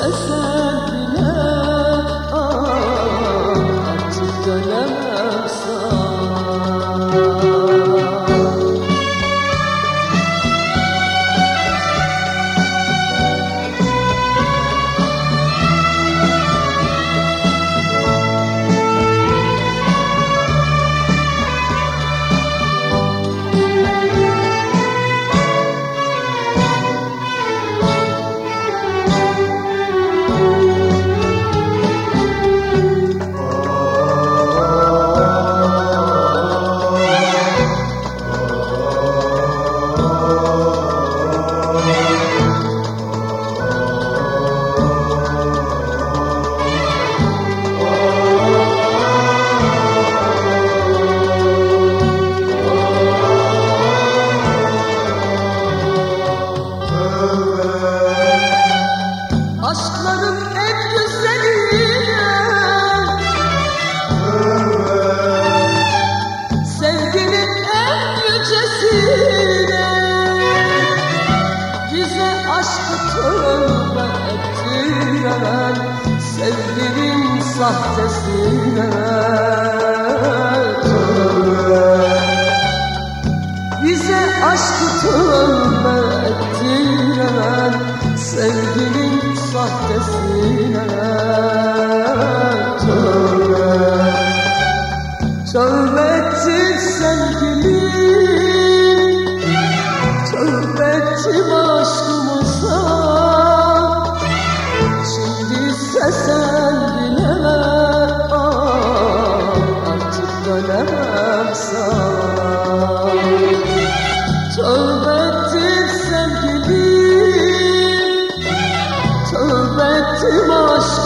Sen bile ah, artık dönem ettiren Sevginin sahtesine Tövbe. Bize aşkı tövbe ettiren Sevginin sahtesine Tövbe. Tövbe ettim sevgilim Şimdi ise sen dileme ah, Artık dönemem sana. Tövbe ettim sevgilim Tövbe ettim aşkımıza